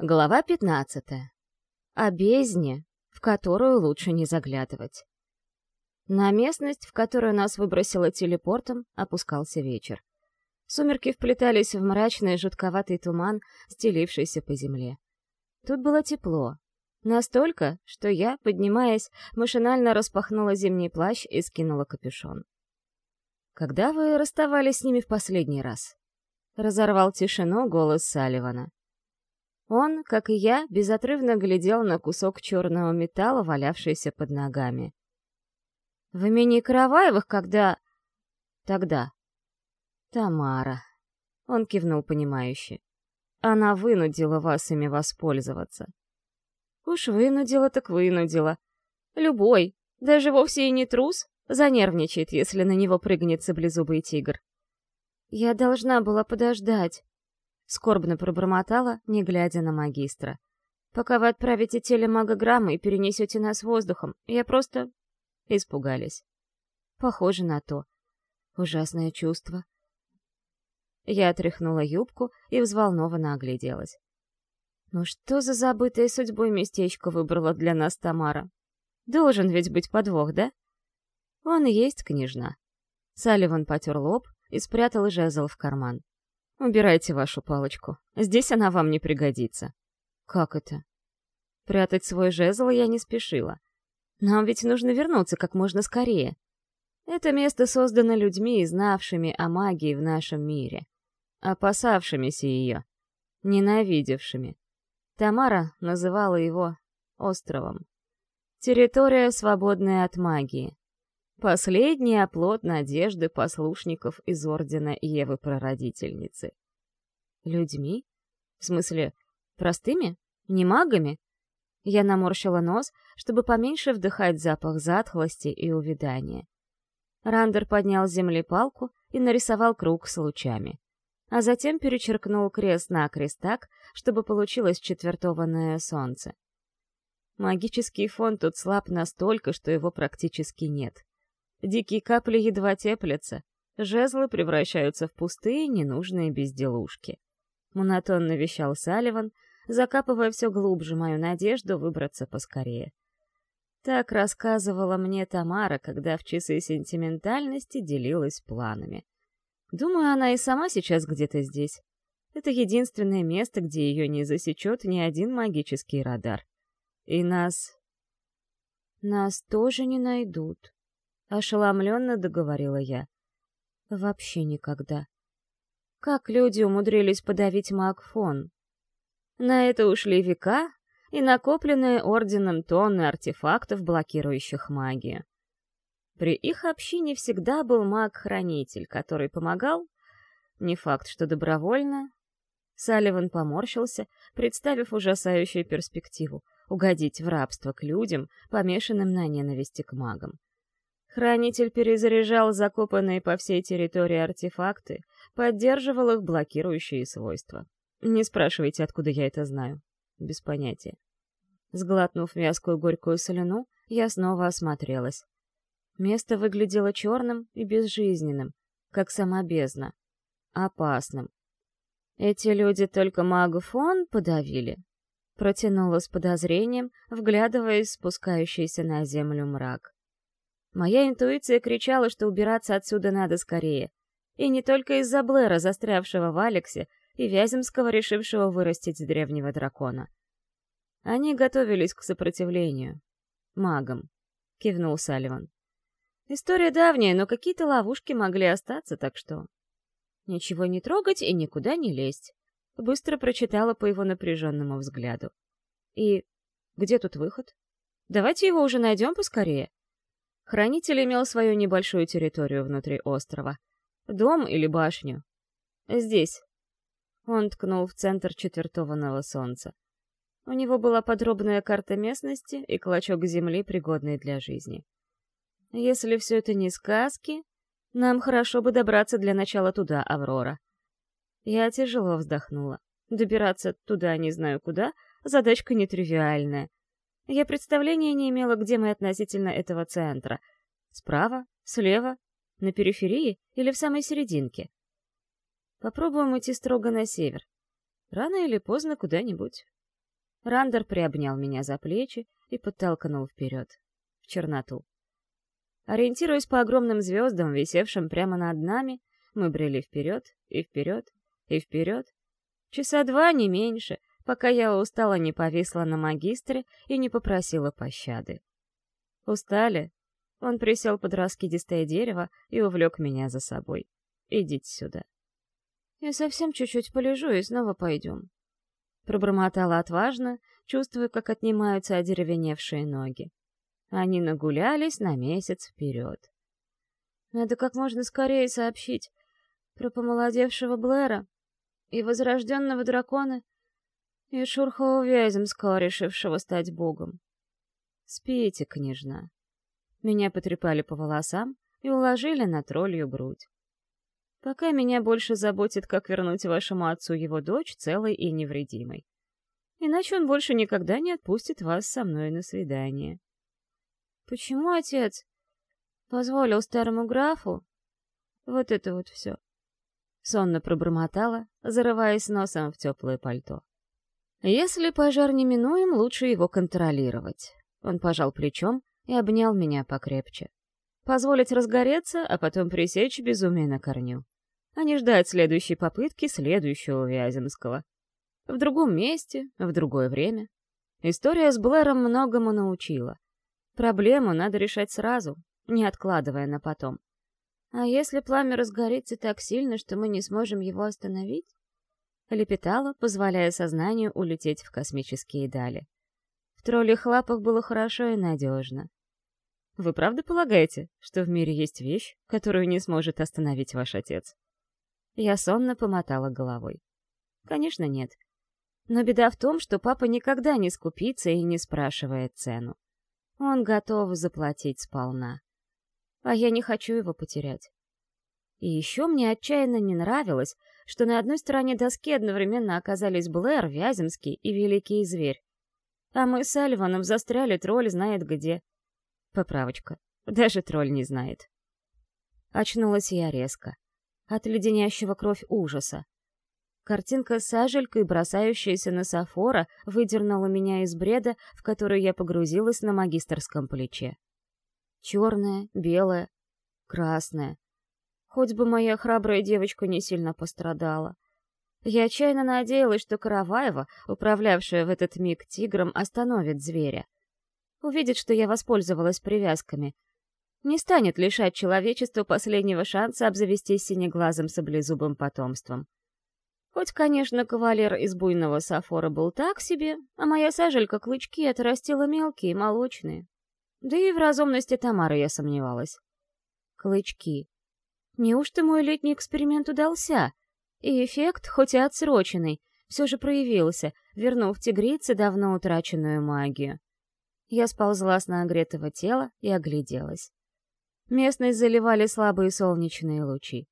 Глава 15. О бездне, в которую лучше не заглядывать. На местность, в которую нас выбросило телепортом, опускался вечер. Сумерки вплетались в мрачный жутковатый туман, стелившийся по земле. Тут было тепло. Настолько, что я, поднимаясь, машинально распахнула зимний плащ и скинула капюшон. «Когда вы расставались с ними в последний раз?» Разорвал тишину голос Салливана. Он, как и я, безотрывно глядел на кусок черного металла, валявшийся под ногами. «В имени Караваевых, когда...» «Тогда...» «Тамара...» Он кивнул понимающе. «Она вынудила вас ими воспользоваться». «Уж вынудила, так вынудила. Любой, даже вовсе и не трус, занервничает, если на него прыгнет саблезубый тигр. Я должна была подождать, Скорбно пробормотала, не глядя на магистра. «Пока вы отправите телемагограммы и перенесете нас воздухом, я просто...» Испугались. Похоже на то. Ужасное чувство. Я отряхнула юбку и взволнованно огляделась. Ну что за забытое судьбой местечко выбрала для нас Тамара? Должен ведь быть подвох, да? Он и есть княжна. Салливан потер лоб и спрятал жезл в карман. Убирайте вашу палочку. Здесь она вам не пригодится. Как это? Прятать свой жезл я не спешила. Нам ведь нужно вернуться как можно скорее. Это место создано людьми, знавшими о магии в нашем мире, опасавшимися ее, ненавидевшими. Тамара называла его островом. Территория, свободная от магии. Последний оплот надежды послушников из Ордена Евы-Прародительницы. Людьми? В смысле, простыми? Не магами? Я наморщила нос, чтобы поменьше вдыхать запах затхлости и увядания. Рандер поднял с земли палку и нарисовал круг с лучами. А затем перечеркнул крест-накрест так, чтобы получилось четвертованное солнце. Магический фон тут слаб настолько, что его практически нет. Дикие капли едва теплятся, жезлы превращаются в пустые, ненужные безделушки. Монотонно вещал Салливан, закапывая все глубже мою надежду выбраться поскорее. Так рассказывала мне Тамара, когда в часы сентиментальности делилась планами. Думаю, она и сама сейчас где-то здесь. Это единственное место, где ее не засечет ни один магический радар. И нас... Нас тоже не найдут, Ошеломленно договорила я. Вообще никогда. Как люди умудрились подавить Макфон? На это ушли века и накопленные орденом тонны артефактов, блокирующих магию. При их общине всегда был маг-хранитель, который помогал, не факт, что добровольно. Салливан поморщился, представив ужасающую перспективу — угодить в рабство к людям, помешанным на ненависти к магам. Хранитель перезаряжал закопанные по всей территории артефакты, поддерживал их блокирующие свойства. Не спрашивайте, откуда я это знаю. Без понятия. Сглотнув вязкую горькую солюну, я снова осмотрелась. Место выглядело черным и безжизненным, как сама бездна. Опасным. Эти люди только магофон подавили? Протянула с подозрением, вглядываясь в спускающийся на землю мрак. Моя интуиция кричала, что убираться отсюда надо скорее. И не только из-за Блэра, застрявшего в Алексе, и Вяземского, решившего вырастить древнего дракона. Они готовились к сопротивлению. Магам, — кивнул Салливан. История давняя, но какие-то ловушки могли остаться, так что... Ничего не трогать и никуда не лезть. Быстро прочитала по его напряженному взгляду. И где тут выход? Давайте его уже найдем поскорее. Хранитель имел свою небольшую территорию внутри острова. Дом или башню. Здесь. Он ткнул в центр четвертованного солнца. У него была подробная карта местности и клочок земли, пригодный для жизни. Если все это не сказки, нам хорошо бы добраться для начала туда, Аврора. Я тяжело вздохнула. Добираться туда не знаю куда, задачка нетривиальная. Я представления не имела, где мы относительно этого центра. Справа? Слева? На периферии или в самой серединке? Попробуем идти строго на север. Рано или поздно куда-нибудь. Рандер приобнял меня за плечи и подтолкнул вперед, в черноту. Ориентируясь по огромным звездам, висевшим прямо над нами, мы брели вперед и вперед и вперед. Часа два, не меньше, пока я устала не повисла на магистре и не попросила пощады. Устали? Он присел под раскидистое дерево и увлек меня за собой. «Идите сюда». «Я совсем чуть-чуть полежу и снова пойдем», Пробормотала отважно, чувствуя, как отнимаются одеревеневшие ноги. Они нагулялись на месяц вперед. Надо как можно скорее сообщить про помолодевшего Блэра и возрожденного дракона и Шурхова Вяземского, решившего стать богом. Спите, княжна. Меня потрепали по волосам и уложили на троллью грудь. Пока меня больше заботит, как вернуть вашему отцу его дочь целой и невредимой. Иначе он больше никогда не отпустит вас со мной на свидание. Почему отец позволил старому графу вот это вот все? Сонно пробормотала, зарываясь носом в теплое пальто. Если пожар неминуем, лучше его контролировать. Он пожал плечом и обнял меня покрепче. Позволить разгореться, а потом пресечь безумие на корню. А не ждать следующей попытки следующего Вяземского. В другом месте, в другое время. История с Блэром многому научила. Проблему надо решать сразу, не откладывая на потом. А если пламя разгорится так сильно, что мы не сможем его остановить? Лепетала, позволяя сознанию улететь в космические дали. В троллях лапах было хорошо и надежно. Вы правда полагаете, что в мире есть вещь, которую не сможет остановить ваш отец? Я сонно помотала головой. Конечно, нет. Но беда в том, что папа никогда не скупится и не спрашивает цену. Он готов заплатить сполна. А я не хочу его потерять. И еще мне отчаянно не нравилось, что на одной стороне доски одновременно оказались Блэр, Вяземский и Великий Зверь. А мы с Альваном застряли тролль знает где — Поправочка. Даже тролль не знает. Очнулась я резко. От леденящего кровь ужаса. Картинка с сажелькой, бросающаяся на Сафора, выдернула меня из бреда, в который я погрузилась на магистрском плече. Черная, белая, красная. Хоть бы моя храбрая девочка не сильно пострадала. Я отчаянно надеялась, что Караваева, управлявшая в этот миг тигром, остановит зверя увидит, что я воспользовалась привязками. Не станет лишать человечества последнего шанса обзавестись синеглазым саблезубым потомством. Хоть, конечно, кавалер из буйного сафора был так себе, а моя сажелька клычки отрастила мелкие, молочные. Да и в разумности Тамары я сомневалась. Клычки. Неужто мой летний эксперимент удался? И эффект, хоть и отсроченный, все же проявился, вернув тигрице давно утраченную магию. Я сползла с нагретого тела и огляделась. Местность заливали слабые солнечные лучи.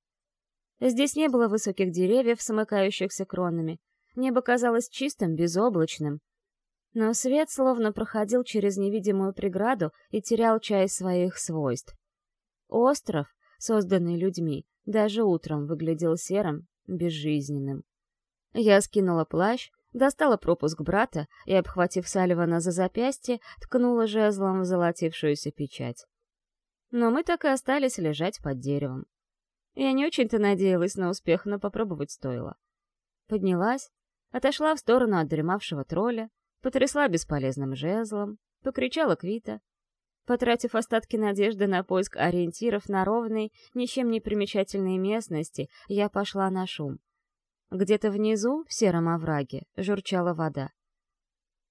Здесь не было высоких деревьев, смыкающихся кронами. Небо казалось чистым, безоблачным. Но свет словно проходил через невидимую преграду и терял часть своих свойств. Остров, созданный людьми, даже утром выглядел серым, безжизненным. Я скинула плащ, достала пропуск брата и, обхватив Салливана за запястье, ткнула жезлом в золотившуюся печать. Но мы так и остались лежать под деревом. Я не очень-то надеялась на успех, но попробовать стоило. Поднялась, отошла в сторону от дремавшего тролля, потрясла бесполезным жезлом, покричала Квита. Потратив остатки надежды на поиск ориентиров на ровной, ничем не примечательной местности, я пошла на шум. Где-то внизу, в сером овраге, журчала вода.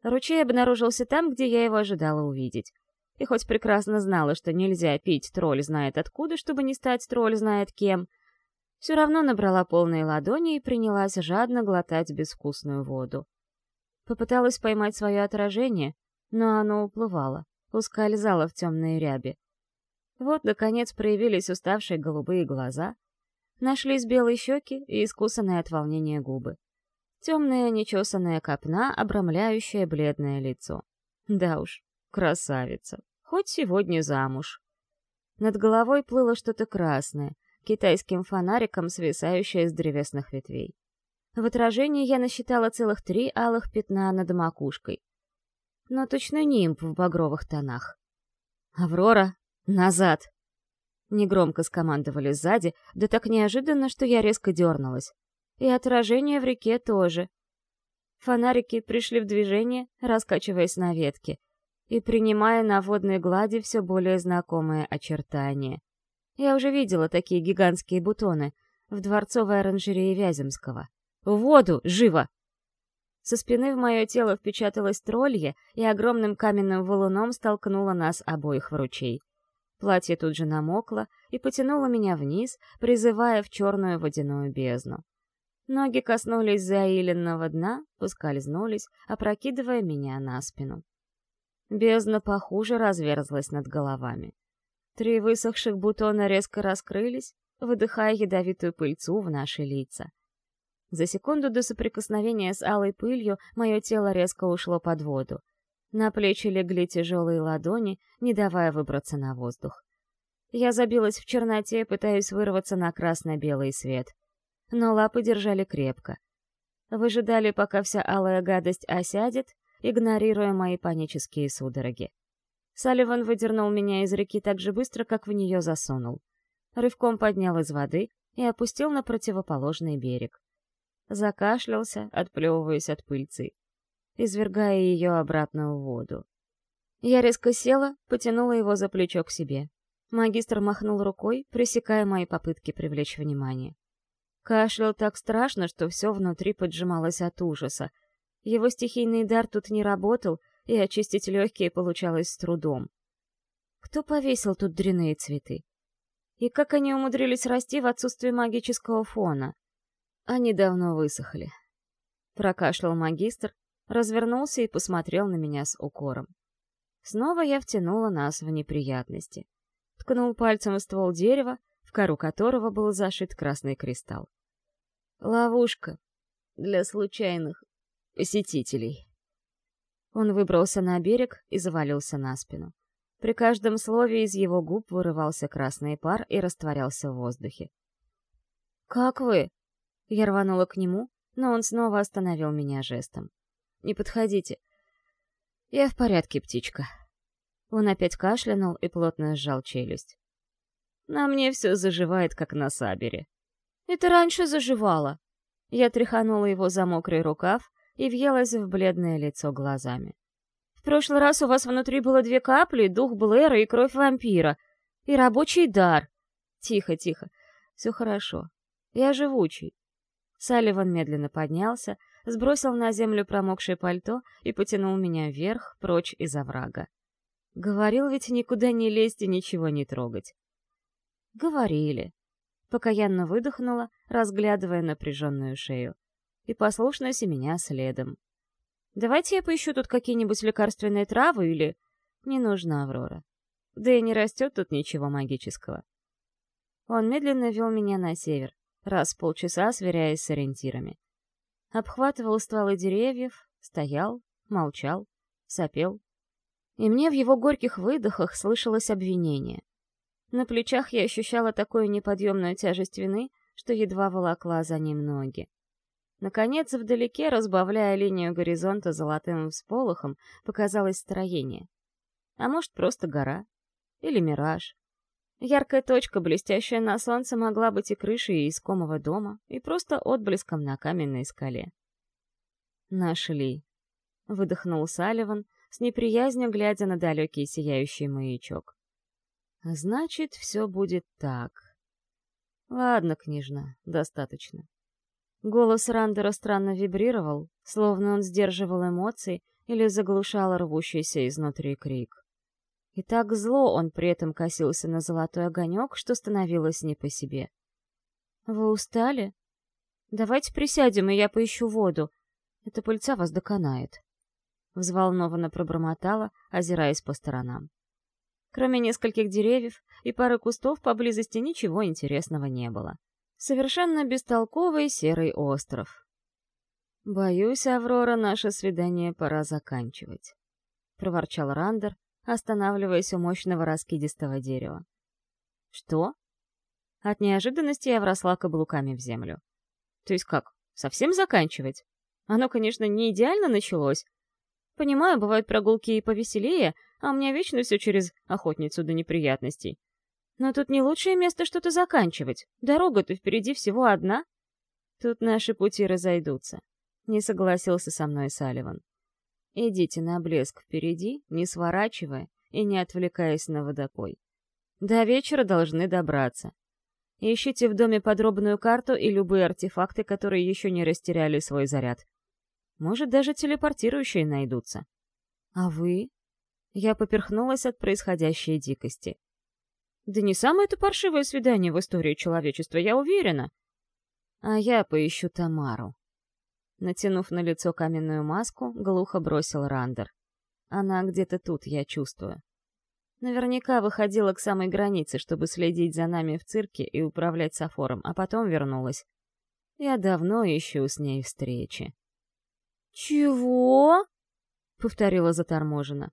Ручей обнаружился там, где я его ожидала увидеть. И хоть прекрасно знала, что нельзя пить тролль знает откуда, чтобы не стать тролль знает кем, все равно набрала полные ладони и принялась жадно глотать безвкусную воду. Попыталась поймать свое отражение, но оно уплывало, ускользало в темные ряби. Вот, наконец, проявились уставшие голубые глаза, Нашлись белые щеки и искусанные от волнения губы. Темная нечесанная копна, обрамляющая бледное лицо. Да уж, красавица. Хоть сегодня замуж. Над головой плыло что-то красное, китайским фонариком свисающее с древесных ветвей. В отражении я насчитала целых три алых пятна над макушкой. Но точно нимб в багровых тонах. «Аврора, назад!» Негромко скомандовали сзади, да так неожиданно, что я резко дернулась. И отражение в реке тоже. Фонарики пришли в движение, раскачиваясь на ветке, и принимая на водной глади все более знакомые очертания. Я уже видела такие гигантские бутоны в дворцовой оранжерее Вяземского. «В воду! Живо!» Со спины в мое тело впечаталось троллье и огромным каменным валуном столкнуло нас обоих в ручей. Платье тут же намокло и потянуло меня вниз, призывая в черную водяную бездну. Ноги коснулись заиленного дна, поскользнулись, опрокидывая меня на спину. Бездна похуже разверзлась над головами. Три высохших бутона резко раскрылись, выдыхая ядовитую пыльцу в наши лица. За секунду до соприкосновения с алой пылью мое тело резко ушло под воду. На плечи легли тяжелые ладони, не давая выбраться на воздух. Я забилась в черноте, пытаясь вырваться на красно-белый свет. Но лапы держали крепко. Выжидали, пока вся алая гадость осядет, игнорируя мои панические судороги. Салливан выдернул меня из реки так же быстро, как в нее засунул. Рывком поднял из воды и опустил на противоположный берег. Закашлялся, отплевываясь от пыльцы, извергая ее обратно в воду. Я резко села, потянула его за плечо к себе. Магистр махнул рукой, пресекая мои попытки привлечь внимание. Кашлял так страшно, что все внутри поджималось от ужаса, его стихийный дар тут не работал, и очистить легкие получалось с трудом. Кто повесил тут дряные цветы? И как они умудрились расти в отсутствии магического фона? Они давно высохли. Прокашлял магистр, развернулся и посмотрел на меня с укором. Снова я втянула нас в неприятности. Ткнул пальцем в ствол дерева, в кору которого был зашит красный кристалл. Ловушка для случайных посетителей. Он выбрался на берег и завалился на спину. При каждом слове из его губ вырывался красный пар и растворялся в воздухе. «Как вы?» Я рванула к нему, но он снова остановил меня жестом. «Не подходите. Я в порядке, птичка». Он опять кашлянул и плотно сжал челюсть. «На мне все заживает, как на сабере». «Это раньше заживало». Я тряханула его за мокрый рукав, и въелась в бледное лицо глазами. «В прошлый раз у вас внутри было две капли, дух Блэра и кровь вампира. И рабочий дар. Тихо, тихо. Все хорошо. Я живучий». Салливан медленно поднялся, сбросил на землю промокшее пальто и потянул меня вверх, прочь из оврага. Говорил ведь никуда не лезть и ничего не трогать. Говорили. Покаянно выдохнула, разглядывая напряженную шею и послушно семеня следом. «Давайте я поищу тут какие-нибудь лекарственные травы или...» «Не нужна Аврора. Да и не растет тут ничего магического». Он медленно вел меня на север, раз в полчаса сверяясь с ориентирами. Обхватывал стволы деревьев, стоял, молчал, сопел. И мне в его горьких выдохах слышалось обвинение. На плечах я ощущала такую неподъемную тяжесть вины, что едва волокла за ним ноги. Наконец, вдалеке, разбавляя линию горизонта золотым всполохом, показалось строение. А может, просто гора. Или мираж. Яркая точка, блестящая на солнце, могла быть и крышей искомого дома, и просто отблеском на каменной скале. «Нашли», — выдохнул Салливан, с неприязнью глядя на далекий сияющий маячок. «Значит, все будет так. Ладно, княжна, достаточно. Голос Рандера странно вибрировал, словно он сдерживал эмоции или заглушал рвущийся изнутри крик. И так зло он при этом косился на золотой огонек, что становилось не по себе. «Вы устали? Давайте присядем, и я поищу воду. Эта пыльца вас доконает». Взволнованно пробормотала, озираясь по сторонам. Кроме нескольких деревьев и пары кустов поблизости ничего интересного не было. Совершенно бестолковый серый остров. «Боюсь, Аврора, наше свидание пора заканчивать», — проворчал Рандер, останавливаясь у мощного раскидистого дерева. «Что?» От неожиданности я вросла каблуками в землю. «То есть как? Совсем заканчивать? Оно, конечно, не идеально началось. Понимаю, бывают прогулки и повеселее, а у меня вечно все через охотницу до неприятностей. Но тут не лучшее место что-то заканчивать. Дорога-то впереди всего одна. Тут наши пути разойдутся. Не согласился со мной Салливан. Идите на блеск впереди, не сворачивая и не отвлекаясь на водопой. До вечера должны добраться. Ищите в доме подробную карту и любые артефакты, которые еще не растеряли свой заряд. Может, даже телепортирующие найдутся. А вы? Я поперхнулась от происходящей дикости. Да не самое это паршивое свидание в истории человечества, я уверена. А я поищу Тамару. Натянув на лицо каменную маску, глухо бросил Рандер. Она где-то тут, я чувствую. Наверняка выходила к самой границе, чтобы следить за нами в цирке и управлять Сафором, а потом вернулась. Я давно ищу с ней встречи. «Чего?» — повторила заторможенно.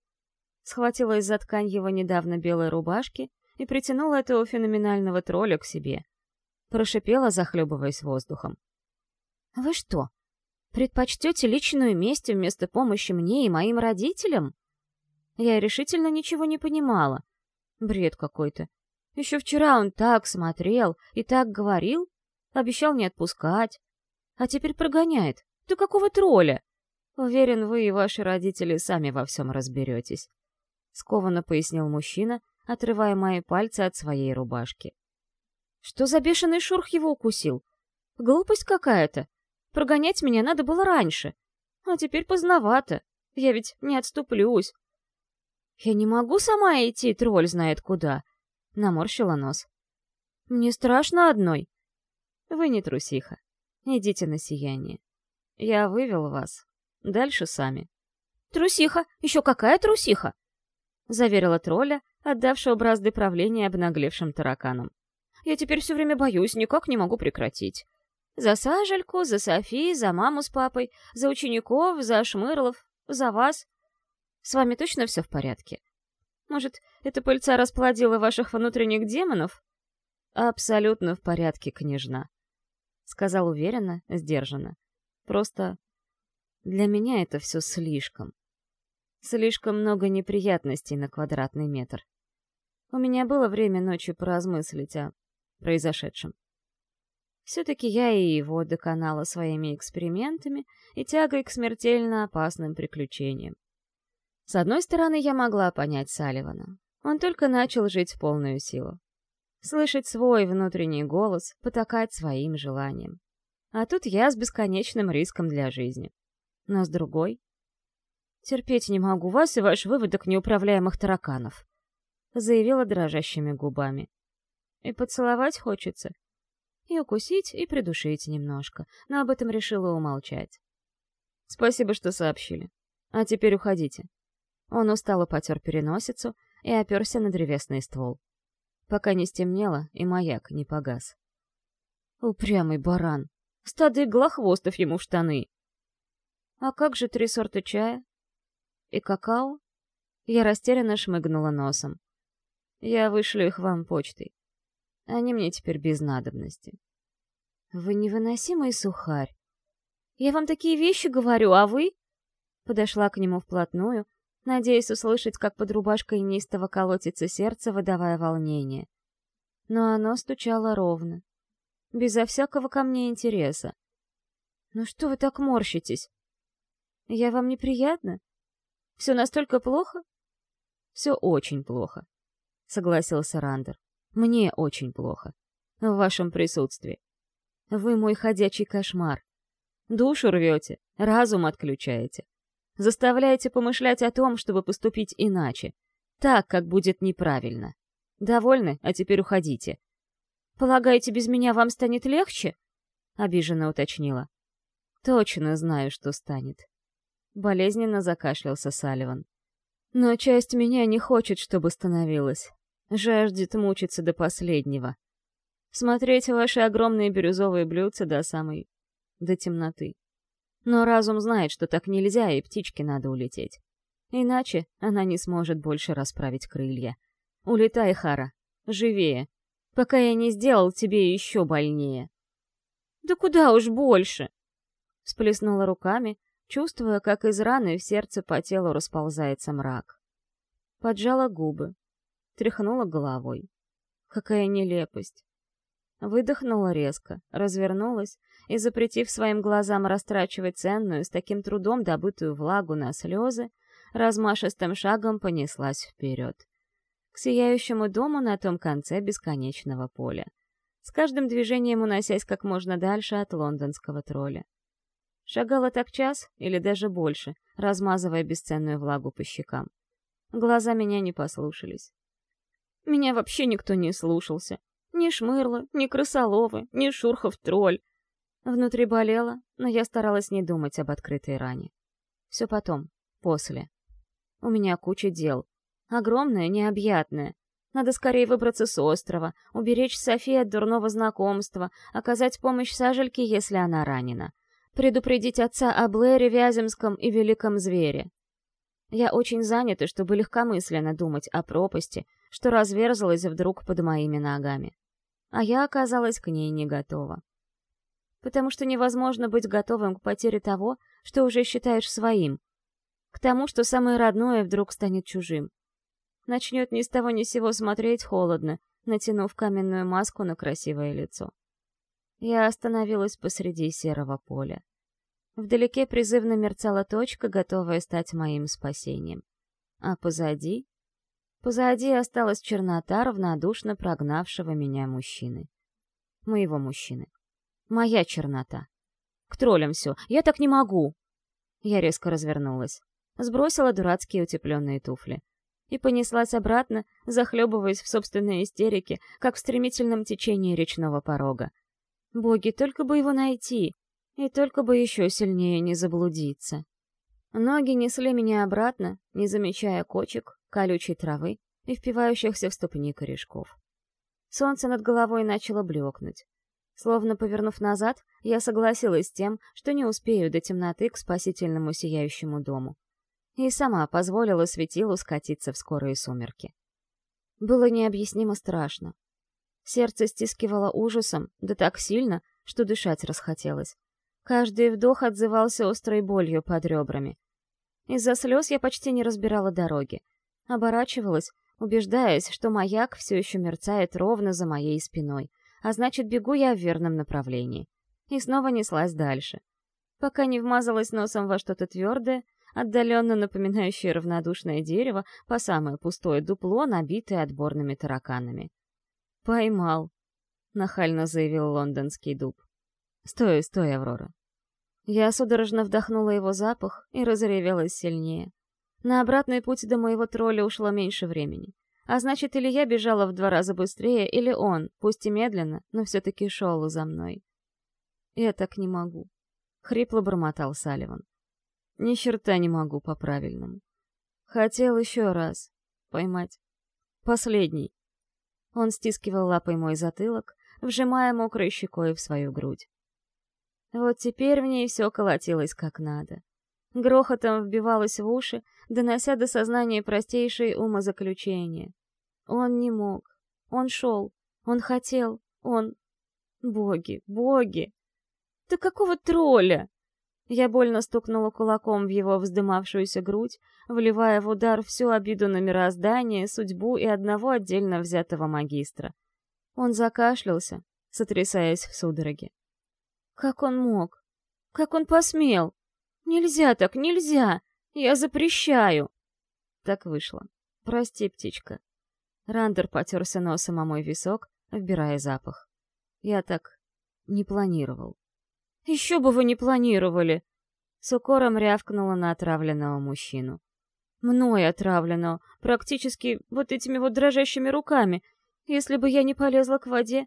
Схватила из-за ткань его недавно белой рубашки и притянула этого феноменального тролля к себе. Прошипела, захлебываясь воздухом. «Вы что, предпочтете личную месть вместо помощи мне и моим родителям?» Я решительно ничего не понимала. Бред какой-то. Еще вчера он так смотрел и так говорил, обещал не отпускать. А теперь прогоняет. Да какого тролля? Уверен, вы и ваши родители сами во всем разберетесь. Скованно пояснил мужчина, отрывая мои пальцы от своей рубашки. Что за бешеный шурх его укусил? Глупость какая-то. Прогонять меня надо было раньше. А теперь поздновато. Я ведь не отступлюсь. Я не могу сама идти, тролль знает куда. Наморщила нос. Мне страшно одной. Вы не трусиха. Идите на сияние. Я вывел вас. Дальше сами. Трусиха? Еще какая трусиха? Заверила тролля, отдавшего бразды правления обнаглевшим тараканам. Я теперь все время боюсь, никак не могу прекратить. За Сажельку, за Софи, за маму с папой, за учеников, за Шмырлов, за вас. С вами точно все в порядке? Может, эта пыльца расплодила ваших внутренних демонов? Абсолютно в порядке, княжна. Сказал уверенно, сдержанно. Просто для меня это все слишком. Слишком много неприятностей на квадратный метр. У меня было время ночью поразмыслить о произошедшем. Все-таки я и его доконала своими экспериментами и тягой к смертельно опасным приключениям. С одной стороны, я могла понять Салливана. Он только начал жить в полную силу. Слышать свой внутренний голос, потакать своим желаниям. А тут я с бесконечным риском для жизни. Но с другой... «Терпеть не могу вас и ваш выводок неуправляемых тараканов», — заявила дрожащими губами. «И поцеловать хочется. И укусить, и придушить немножко, но об этом решила умолчать. Спасибо, что сообщили. А теперь уходите. Он устало потер переносицу и оперся на древесный ствол. Пока не стемнело, и маяк не погас. Упрямый баран! Стадо иглохвостов ему в штаны! А как же три сорта чая? И какао? Я растерянно шмыгнула носом. Я вышлю их вам почтой. Они мне теперь без надобности. Вы невыносимый сухарь. Я вам такие вещи говорю, а вы? Подошла к нему вплотную, надеясь услышать, как под рубашкой неистово колотится сердце, выдавая волнение. Но оно стучало ровно, безо всякого ко мне интереса. «Ну что вы так морщитесь? Я вам неприятна? Все настолько плохо?» «Все очень плохо», — согласился Рандер. «Мне очень плохо. В вашем присутствии. Вы мой ходячий кошмар. Душу рвете, разум отключаете. Заставляете помышлять о том, чтобы поступить иначе. Так, как будет неправильно. Довольны? А теперь уходите. Полагаете, без меня вам станет легче? Обиженно уточнила. Точно знаю, что станет. Болезненно закашлялся Салливан. Но часть меня не хочет, чтобы становилось. Жаждет мучиться до последнего. Смотреть ваши огромные бирюзовые блюдца до самой... до темноты. Но разум знает, что так нельзя, и птичке надо улететь. Иначе она не сможет больше расправить крылья. Улетай, Хара. Живее. Пока я не сделал тебе еще больнее. Да куда уж больше. Всплеснула руками, чувствуя, как из раны в сердце по телу расползается мрак. Поджала губы, тряхнула головой. Какая нелепость. Выдохнула резко, развернулась и, запретив своим глазам растрачивать ценную, с таким трудом добытую влагу на слезы, размашистым шагом понеслась вперед. К сияющему дому на том конце бесконечного поля. С каждым движением уносясь как можно дальше от лондонского тролля. Шагала так час или даже больше, размазывая бесценную влагу по щекам. Глаза меня не послушались. Меня вообще никто не слушался. Ни Шмырла, ни Крысоловы, ни Шурхов-тролль. Внутри болело, но я старалась не думать об открытой ране. Все потом, после. У меня куча дел. Огромное, необъятное. Надо скорее выбраться с острова, уберечь Софи от дурного знакомства, оказать помощь Сажельке, если она ранена. Предупредить отца о Блэре, Вяземском и Великом Звере. Я очень занята, чтобы легкомысленно думать о пропасти, что разверзлась вдруг под моими ногами а я оказалась к ней не готова. Потому что невозможно быть готовым к потере того, что уже считаешь своим, к тому, что самое родное вдруг станет чужим. Начнет ни с того ни сего смотреть холодно, натянув каменную маску на красивое лицо. Я остановилась посреди серого поля. Вдалеке призывно мерцала точка, готовая стать моим спасением. А позади Позади осталась чернота равнодушно прогнавшего меня мужчины. Моего мужчины. Моя чернота. К троллям все. Я так не могу. Я резко развернулась. Сбросила дурацкие утепленные туфли. И понеслась обратно, захлебываясь в собственной истерике, как в стремительном течении речного порога. Боги, только бы его найти, и только бы еще сильнее не заблудиться. Ноги несли меня обратно, не замечая кочек, колючей травы и впивающихся в ступни корешков. Солнце над головой начало блекнуть. Словно повернув назад, я согласилась с тем, что не успею до темноты к спасительному сияющему дому. И сама позволила светилу скатиться в скорые сумерки. Было необъяснимо страшно. Сердце стискивало ужасом, да так сильно, что дышать расхотелось. Каждый вдох отзывался острой болью под ребрами. Из-за слез я почти не разбирала дороги. Оборачивалась, убеждаясь, что маяк все еще мерцает ровно за моей спиной, а значит, бегу я в верном направлении. И снова неслась дальше. Пока не вмазалась носом во что-то твердое, отдаленно напоминающее равнодушное дерево, по самое пустое дупло, набитое отборными тараканами. «Поймал», — нахально заявил лондонский дуб. «Стой, стой, Аврора». Я судорожно вдохнула его запах и разревелась сильнее. На обратный путь до моего тролля ушло меньше времени. А значит, или я бежала в два раза быстрее, или он, пусть и медленно, но все-таки шел за мной. «Я так не могу», — хрипло бормотал Салливан. «Ни черта не могу по-правильному. Хотел еще раз поймать. Последний». Он стискивал лапой мой затылок, вжимая мокрой щекой в свою грудь. Вот теперь в ней все колотилось как надо. Грохотом вбивалось в уши, донося до сознания простейшие умозаключения. Он не мог. Он шел. Он хотел. Он... Боги, боги! Да какого тролля? Я больно стукнула кулаком в его вздымавшуюся грудь, вливая в удар всю обиду на мироздание, судьбу и одного отдельно взятого магистра. Он закашлялся, сотрясаясь в судороге. Как он мог? Как он посмел? Нельзя так, нельзя! Я запрещаю!» Так вышло. Прости, птичка. Рандер потерся носом о мой висок, вбирая запах. Я так не планировал. «Еще бы вы не планировали!» С укором рявкнула на отравленного мужчину. «Мной отравленного, практически вот этими вот дрожащими руками. Если бы я не полезла к воде,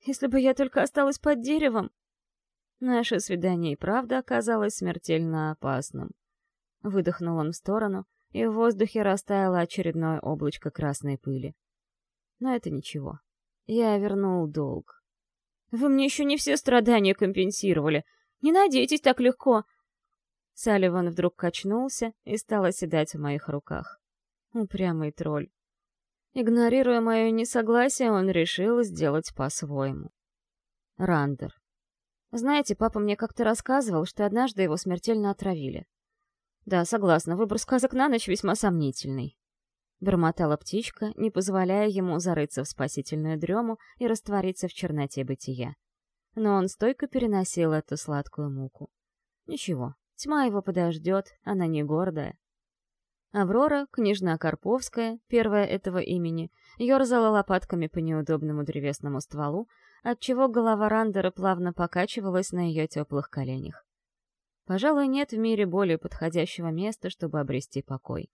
если бы я только осталась под деревом...» Наше свидание и правда оказалось смертельно опасным. Выдохнул он в сторону, и в воздухе растаяло очередное облачко красной пыли. Но это ничего. Я вернул долг. «Вы мне еще не все страдания компенсировали. Не надейтесь так легко!» Салливан вдруг качнулся и стал оседать в моих руках. Упрямый тролль. Игнорируя мое несогласие, он решил сделать по-своему. Рандер. Знаете, папа мне как-то рассказывал, что однажды его смертельно отравили. Да, согласна, выбор сказок на ночь весьма сомнительный. Бормотала птичка, не позволяя ему зарыться в спасительную дрему и раствориться в черноте бытия. Но он стойко переносил эту сладкую муку. Ничего, тьма его подождет, она не гордая. Аврора, княжна Карповская, первая этого имени, ерзала лопатками по неудобному древесному стволу, отчего голова Рандера плавно покачивалась на ее теплых коленях. Пожалуй, нет в мире более подходящего места, чтобы обрести покой.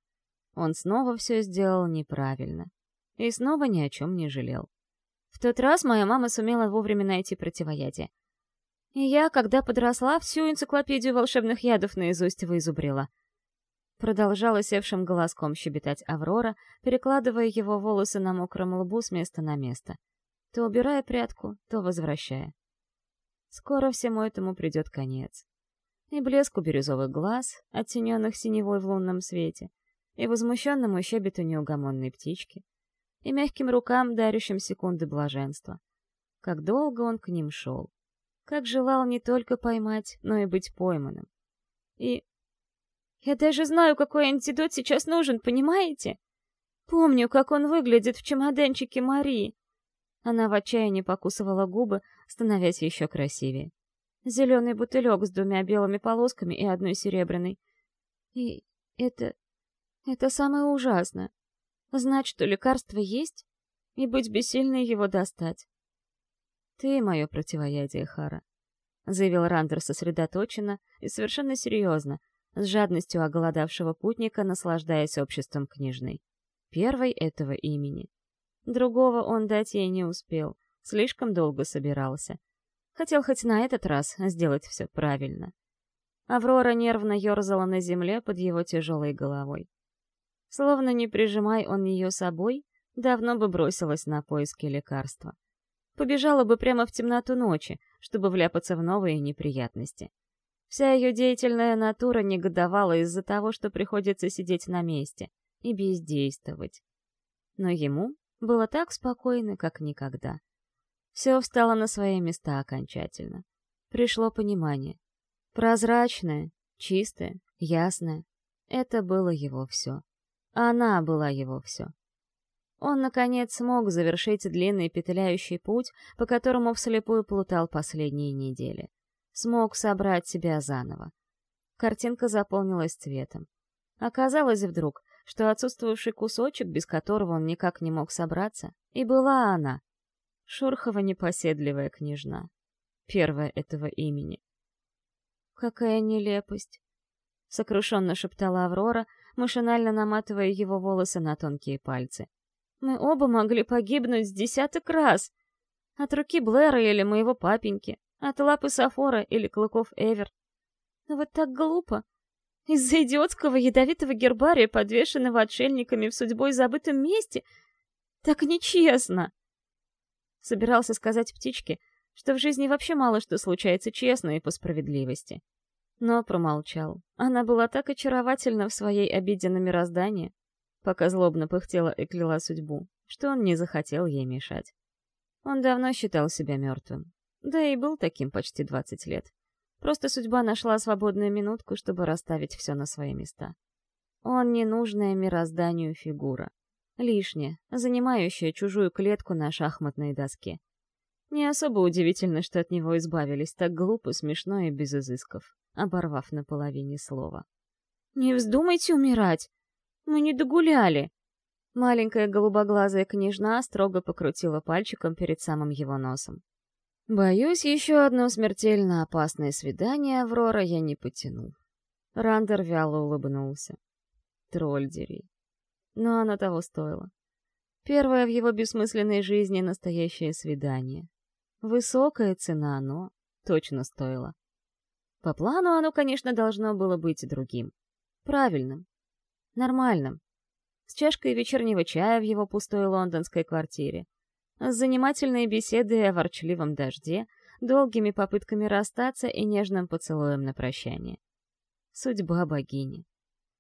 Он снова все сделал неправильно. И снова ни о чем не жалел. В тот раз моя мама сумела вовремя найти противоядие. И я, когда подросла, всю энциклопедию волшебных ядов наизусть выизубрила. Продолжала севшим голоском щебетать Аврора, перекладывая его волосы на мокром лбу с места на место. То убирая прядку, то возвращая. Скоро всему этому придет конец. И блеску бирюзовых глаз, оттененных синевой в лунном свете, и возмущенному щебету неугомонной птички, и мягким рукам, дарящим секунды блаженства. Как долго он к ним шел. Как желал не только поймать, но и быть пойманным. И... Я даже знаю, какой антидот сейчас нужен, понимаете? Помню, как он выглядит в чемоданчике Марии. Она в отчаянии покусывала губы, становясь еще красивее. Зеленый бутылек с двумя белыми полосками и одной серебряной. И это это самое ужасное. Знать, что лекарство есть, и быть бессильной его достать. «Ты — мое противоядие, Хара», — заявил Рандер сосредоточенно и совершенно серьезно, с жадностью оголодавшего путника, наслаждаясь обществом княжной. Первой этого имени. Другого он дать ей не успел, слишком долго собирался. Хотел хоть на этот раз сделать все правильно. Аврора нервно ерзала на земле под его тяжелой головой. Словно не прижимай он ее собой, давно бы бросилась на поиски лекарства. Побежала бы прямо в темноту ночи, чтобы вляпаться в новые неприятности. Вся ее деятельная натура негодовала из-за того, что приходится сидеть на месте и бездействовать. Но ему было так спокойно, как никогда. Все встало на свои места окончательно. Пришло понимание. Прозрачное, чистое, ясное. Это было его все. Она была его все. Он, наконец, смог завершить длинный петляющий путь, по которому вслепую плутал последние недели. Смог собрать себя заново. Картинка заполнилась цветом. Оказалось вдруг, что отсутствовавший кусочек, без которого он никак не мог собраться, и была она. Шурхова непоседливая княжна. Первая этого имени. «Какая нелепость!» — сокрушенно шептала Аврора, машинально наматывая его волосы на тонкие пальцы. «Мы оба могли погибнуть с десяток раз! От руки Блэра или моего папеньки, от лапы Сафора или клыков Эвер. Но вот так глупо! Из-за идиотского ядовитого гербария, подвешенного отшельниками в судьбой забытом месте, так нечестно!» Собирался сказать птичке, что в жизни вообще мало что случается честно и по справедливости но промолчал. Она была так очаровательна в своей обиде на мироздание, пока злобно пыхтела и кляла судьбу, что он не захотел ей мешать. Он давно считал себя мертвым. Да и был таким почти 20 лет. Просто судьба нашла свободную минутку, чтобы расставить все на свои места. Он ненужная мирозданию фигура. Лишняя, занимающая чужую клетку на шахматной доске. Не особо удивительно, что от него избавились так глупо, смешно и без изысков оборвав на половине слова. «Не вздумайте умирать! Мы не догуляли!» Маленькая голубоглазая княжна строго покрутила пальчиком перед самым его носом. «Боюсь, еще одно смертельно опасное свидание, Аврора, я не потяну». Рандер вяло улыбнулся. Трольдерей. Но оно того стоило. Первое в его бессмысленной жизни настоящее свидание. Высокая цена оно точно стоило. По плану оно, конечно, должно было быть другим. Правильным. Нормальным. С чашкой вечернего чая в его пустой лондонской квартире. С занимательной беседой о ворчливом дожде, долгими попытками расстаться и нежным поцелуем на прощание. Судьба богини.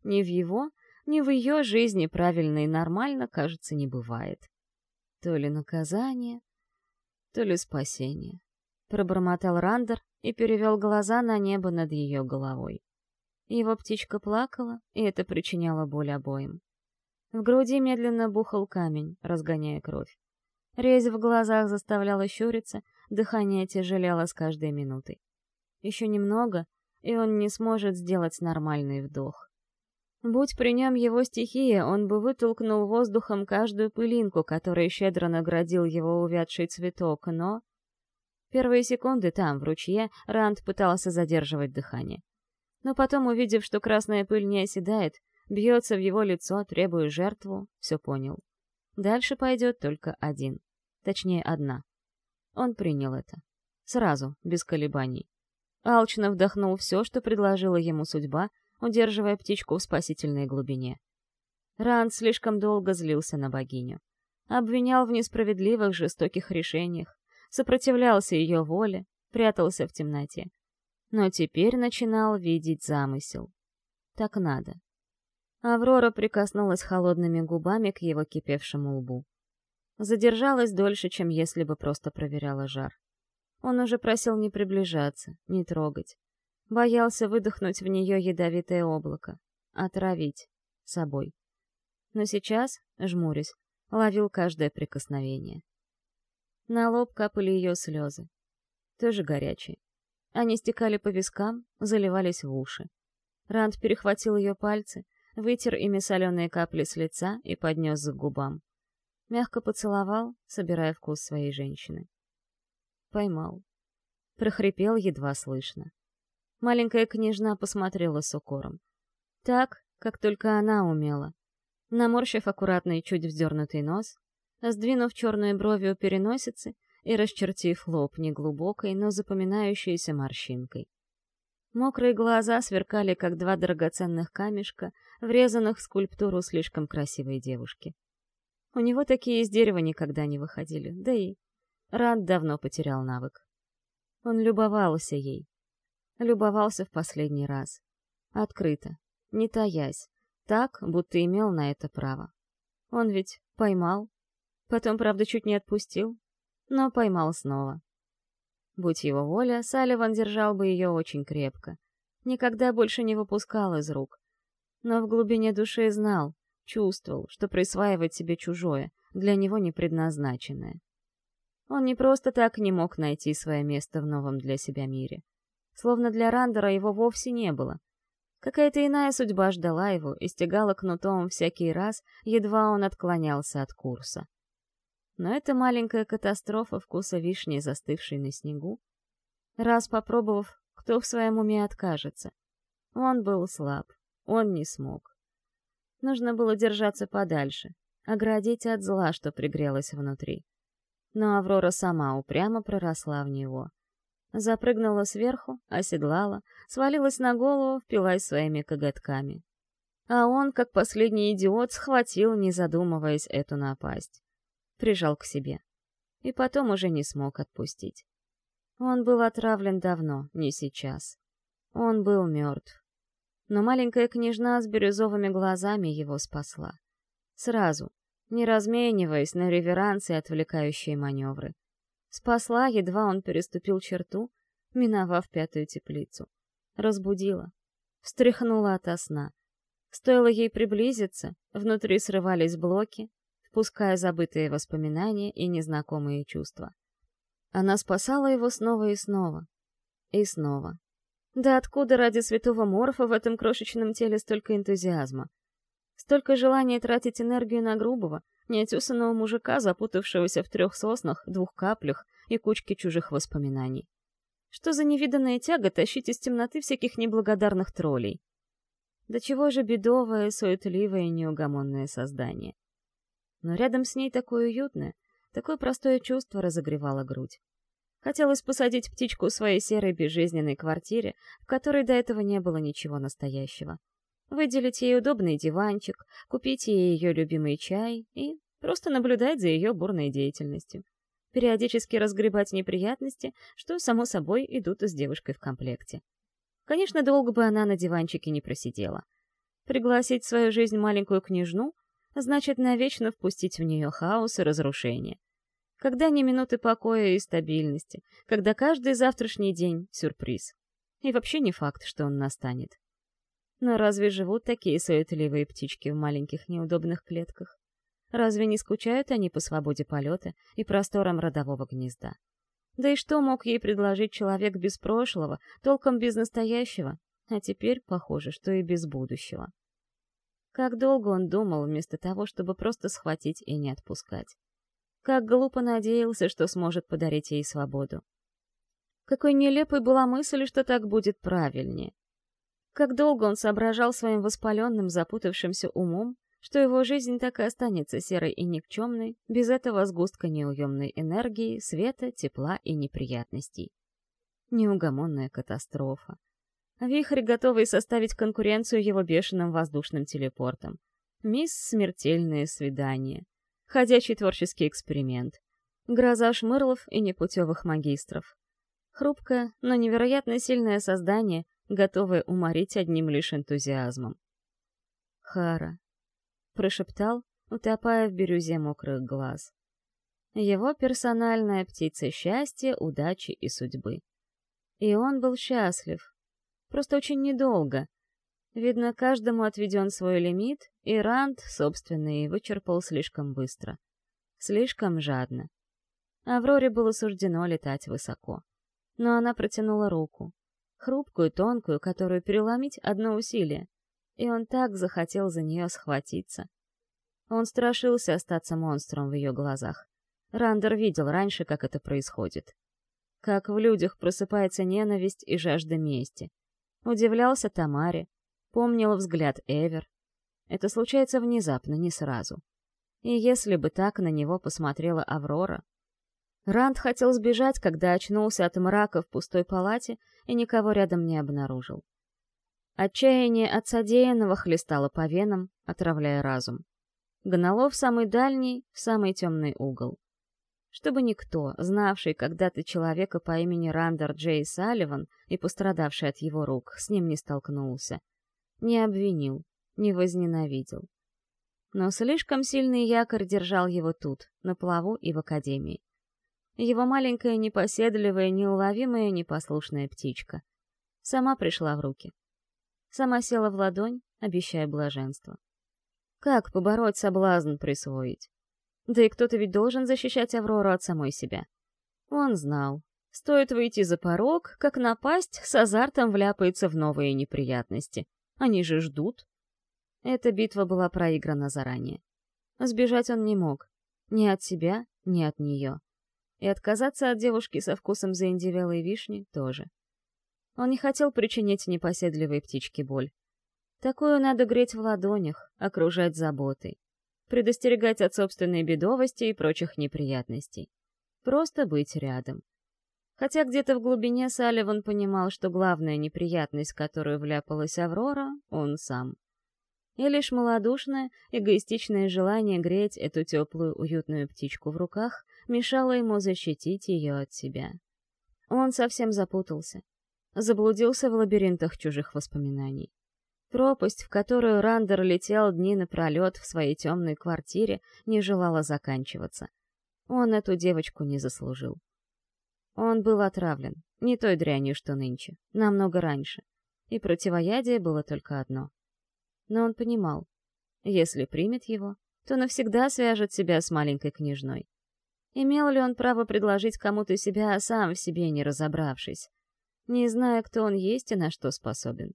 Ни в его, ни в ее жизни правильно и нормально, кажется, не бывает. То ли наказание, то ли спасение. Пробормотал Рандер, и перевел глаза на небо над ее головой. Его птичка плакала, и это причиняло боль обоим. В груди медленно бухал камень, разгоняя кровь. Резь в глазах заставляла щуриться, дыхание тяжелело с каждой минутой. Еще немного, и он не сможет сделать нормальный вдох. Будь при нем его стихия, он бы вытолкнул воздухом каждую пылинку, которой щедро наградил его увядший цветок, но... Первые секунды там, в ручье, Ранд пытался задерживать дыхание но потом, увидев, что красная пыль не оседает, бьется в его лицо, требуя жертву, все понял. Дальше пойдет только один. Точнее, одна. Он принял это. Сразу, без колебаний. Алчно вдохнул все, что предложила ему судьба, удерживая птичку в спасительной глубине. Ранд слишком долго злился на богиню. Обвинял в несправедливых, жестоких решениях, сопротивлялся ее воле, прятался в темноте но теперь начинал видеть замысел. Так надо. Аврора прикоснулась холодными губами к его кипевшему лбу. Задержалась дольше, чем если бы просто проверяла жар. Он уже просил не приближаться, не трогать. Боялся выдохнуть в нее ядовитое облако, отравить собой. Но сейчас, жмурясь, ловил каждое прикосновение. На лоб капали ее слезы, тоже горячие. Они стекали по вискам, заливались в уши. Ранд перехватил ее пальцы, вытер ими соленые капли с лица и поднес к губам. Мягко поцеловал, собирая вкус своей женщины. Поймал. Прохрипел едва слышно. Маленькая княжна посмотрела с укором. Так, как только она умела. Наморщив аккуратный чуть вздернутый нос, сдвинув черные брови у переносицы и расчертив лоб неглубокой, но запоминающейся морщинкой. Мокрые глаза сверкали, как два драгоценных камешка, врезанных в скульптуру слишком красивой девушки. У него такие из дерева никогда не выходили, да и Рад давно потерял навык. Он любовался ей. Любовался в последний раз. Открыто, не таясь, так, будто имел на это право. Он ведь поймал, потом, правда, чуть не отпустил, но поймал снова. Будь его воля, Салливан держал бы ее очень крепко. Никогда больше не выпускал из рук. Но в глубине души знал, чувствовал, что присваивать себе чужое, для него не предназначенное. Он не просто так не мог найти свое место в новом для себя мире. Словно для Рандера его вовсе не было. Какая-то иная судьба ждала его и стегала кнутом всякий раз, едва он отклонялся от курса. Но эта маленькая катастрофа вкуса вишни, застывшей на снегу. Раз попробовав, кто в своем уме откажется? Он был слаб, он не смог. Нужно было держаться подальше, оградить от зла, что пригрелось внутри. Но Аврора сама упрямо проросла в него. Запрыгнула сверху, оседлала, свалилась на голову, впилась своими коготками. А он, как последний идиот, схватил, не задумываясь, эту напасть прижал к себе. И потом уже не смог отпустить. Он был отравлен давно, не сейчас. Он был мертв. Но маленькая княжна с бирюзовыми глазами его спасла. Сразу, не размениваясь на реверансы и отвлекающие маневры. Спасла, едва он переступил черту, миновав пятую теплицу. Разбудила. Встряхнула ото сна. Стоило ей приблизиться, внутри срывались блоки, впуская забытые воспоминания и незнакомые чувства. Она спасала его снова и снова. И снова. Да откуда ради святого Морфа в этом крошечном теле столько энтузиазма? Столько желания тратить энергию на грубого, неотесанного мужика, запутавшегося в трех соснах, двух каплях и кучке чужих воспоминаний. Что за невиданная тяга тащить из темноты всяких неблагодарных троллей? Да чего же бедовое, суетливое и неугомонное создание? но рядом с ней такое уютное, такое простое чувство разогревало грудь. Хотелось посадить птичку в своей серой безжизненной квартире, в которой до этого не было ничего настоящего. Выделить ей удобный диванчик, купить ей ее любимый чай и просто наблюдать за ее бурной деятельностью. Периодически разгребать неприятности, что, само собой, идут с девушкой в комплекте. Конечно, долго бы она на диванчике не просидела. Пригласить в свою жизнь маленькую княжну — значит навечно впустить в нее хаос и разрушение. Когда ни минуты покоя и стабильности, когда каждый завтрашний день — сюрприз. И вообще не факт, что он настанет. Но разве живут такие суетливые птички в маленьких неудобных клетках? Разве не скучают они по свободе полета и просторам родового гнезда? Да и что мог ей предложить человек без прошлого, толком без настоящего, а теперь, похоже, что и без будущего? Как долго он думал, вместо того, чтобы просто схватить и не отпускать. Как глупо надеялся, что сможет подарить ей свободу. Какой нелепой была мысль, что так будет правильнее. Как долго он соображал своим воспаленным, запутавшимся умом, что его жизнь так и останется серой и никчемной, без этого сгустка неуемной энергии, света, тепла и неприятностей. Неугомонная катастрофа. Вихрь, готовый составить конкуренцию его бешеным воздушным телепортом. Мисс Смертельное свидание. Ходячий творческий эксперимент. Гроза шмырлов и непутевых магистров. Хрупкое, но невероятно сильное создание, готовое уморить одним лишь энтузиазмом. Хара. Прошептал, утопая в бирюзе мокрых глаз. Его персональная птица счастья, удачи и судьбы. И он был счастлив. Просто очень недолго. Видно, каждому отведен свой лимит, и Ранд, собственный, вычерпал слишком быстро. Слишком жадно. Авроре было суждено летать высоко но она протянула руку. Хрупкую, тонкую, которую переломить одно усилие. И он так захотел за нее схватиться. Он страшился остаться монстром в ее глазах. Рандер видел раньше, как это происходит. Как в людях просыпается ненависть и жажда мести. Удивлялся Тамаре, помнил взгляд Эвер. Это случается внезапно, не сразу. И если бы так на него посмотрела Аврора, Ранд хотел сбежать, когда очнулся от мрака в пустой палате и никого рядом не обнаружил. Отчаяние от содеянного хлестало по венам, отравляя разум. Гнало в самый дальний, в самый темный угол. Чтобы никто, знавший когда-то человека по имени Рандер Джей Салливан и пострадавший от его рук, с ним не столкнулся. Не обвинил, не возненавидел. Но слишком сильный якорь держал его тут, на плаву и в академии его маленькая непоседливая, неуловимая, непослушная птичка. Сама пришла в руки. Сама села в ладонь, обещая блаженство. Как побороть соблазн присвоить? Да и кто-то ведь должен защищать Аврору от самой себя. Он знал. Стоит выйти за порог, как напасть с азартом вляпается в новые неприятности. Они же ждут. Эта битва была проиграна заранее. Сбежать он не мог. Ни от себя, ни от нее. И отказаться от девушки со вкусом заиндевелой вишни тоже. Он не хотел причинить непоседливой птичке боль. Такую надо греть в ладонях, окружать заботой, предостерегать от собственной бедовости и прочих неприятностей. Просто быть рядом. Хотя где-то в глубине Салливан понимал, что главная неприятность, в которую вляпалась Аврора, он сам. И лишь малодушное, эгоистичное желание греть эту теплую, уютную птичку в руках мешало ему защитить ее от себя. Он совсем запутался. Заблудился в лабиринтах чужих воспоминаний. Пропасть, в которую Рандер летел дни напролет в своей темной квартире, не желала заканчиваться. Он эту девочку не заслужил. Он был отравлен, не той дрянью, что нынче, намного раньше. И противоядие было только одно. Но он понимал, если примет его, то навсегда свяжет себя с маленькой княжной. Имел ли он право предложить кому-то себя, сам в себе не разобравшись? Не зная, кто он есть и на что способен.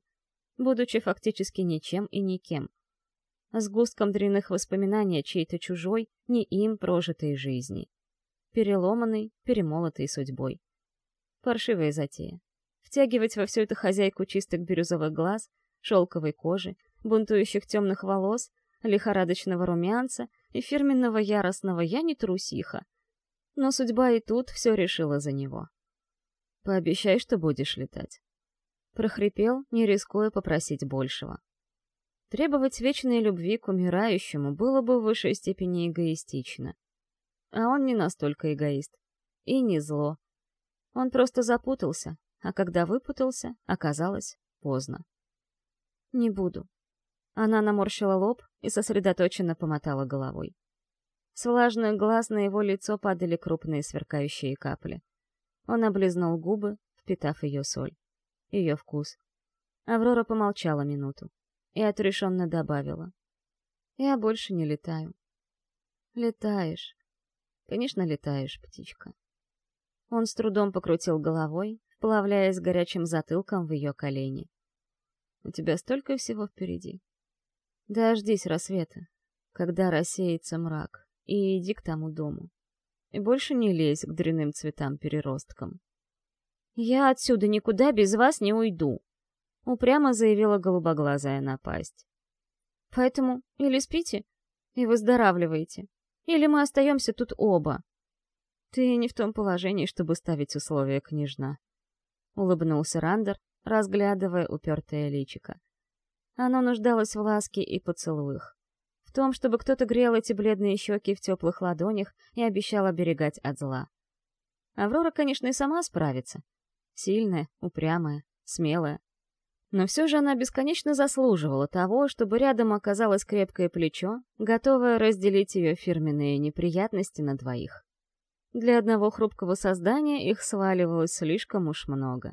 Будучи фактически ничем и никем. С густком дрянных воспоминаний чьей-то чужой, не им прожитой жизни. Переломанной, перемолотой судьбой. Паршивая затея. Втягивать во все это хозяйку чистых бирюзовых глаз, шелковой кожи, бунтующих темных волос, лихорадочного румянца и фирменного яростного «я не трусиха», но судьба и тут все решила за него. «Пообещай, что будешь летать». Прохрипел, не рискуя попросить большего. Требовать вечной любви к умирающему было бы в высшей степени эгоистично. А он не настолько эгоист. И не зло. Он просто запутался, а когда выпутался, оказалось поздно. «Не буду». Она наморщила лоб и сосредоточенно помотала головой. С влажных глаз на его лицо падали крупные сверкающие капли. Он облизнул губы, впитав ее соль. Ее вкус. Аврора помолчала минуту и отрешенно добавила. «Я больше не летаю». «Летаешь. Конечно, летаешь, птичка». Он с трудом покрутил головой, вплавляясь горячим затылком в ее колени. «У тебя столько всего впереди. Дождись рассвета, когда рассеется мрак, и иди к тому дому. И больше не лезь к дряным цветам-переросткам. «Я отсюда никуда без вас не уйду», — упрямо заявила голубоглазая напасть. «Поэтому или спите и выздоравливаете, или мы остаемся тут оба». «Ты не в том положении, чтобы ставить условия, княжна», — улыбнулся Рандер, разглядывая упертое личико. Оно нуждалось в ласке и поцелуях в том, чтобы кто-то грел эти бледные щеки в теплых ладонях и обещал оберегать от зла. Аврора, конечно, и сама справится. Сильная, упрямая, смелая. Но все же она бесконечно заслуживала того, чтобы рядом оказалось крепкое плечо, готовое разделить ее фирменные неприятности на двоих. Для одного хрупкого создания их сваливалось слишком уж много.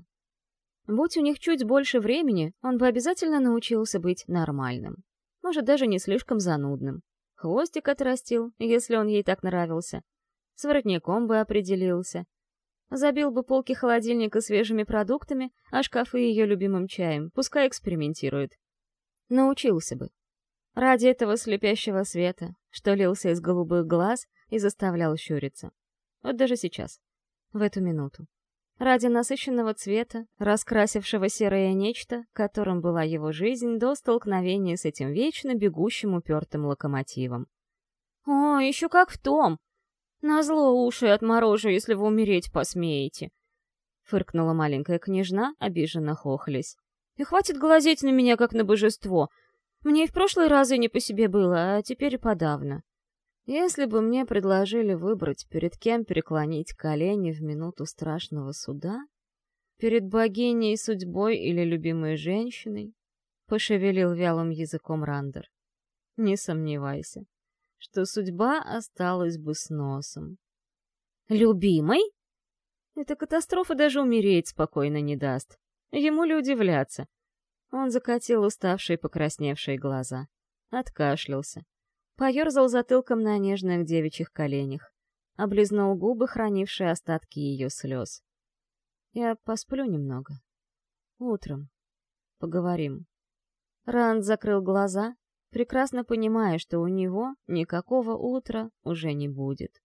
Будь у них чуть больше времени, он бы обязательно научился быть нормальным может, даже не слишком занудным. Хвостик отрастил, если он ей так нравился. С воротником бы определился. Забил бы полки холодильника свежими продуктами, а шкафы ее любимым чаем, пускай экспериментирует. Научился бы. Ради этого слепящего света, что лился из голубых глаз и заставлял щуриться. Вот даже сейчас, в эту минуту ради насыщенного цвета, раскрасившего серое нечто, которым была его жизнь до столкновения с этим вечно бегущим упертым локомотивом. «О, еще как в том! Назло уши отморожу, если вы умереть посмеете!» Фыркнула маленькая княжна, обиженно хохлясь. «И хватит глазеть на меня, как на божество! Мне и в прошлые разы не по себе было, а теперь и подавно!» Если бы мне предложили выбрать, перед кем преклонить колени в минуту страшного суда, перед богиней судьбой или любимой женщиной, пошевелил вялым языком Рандер. Не сомневайся, что судьба осталась бы с носом. Любимой? Эта катастрофа даже умереть спокойно не даст. Ему ли удивляться? Он закатил уставшие покрасневшие глаза. Откашлялся. Поерзал затылком на нежных девичьих коленях. Облизнул губы, хранившие остатки ее слез. Я посплю немного. Утром. Поговорим. Ранд закрыл глаза, прекрасно понимая, что у него никакого утра уже не будет.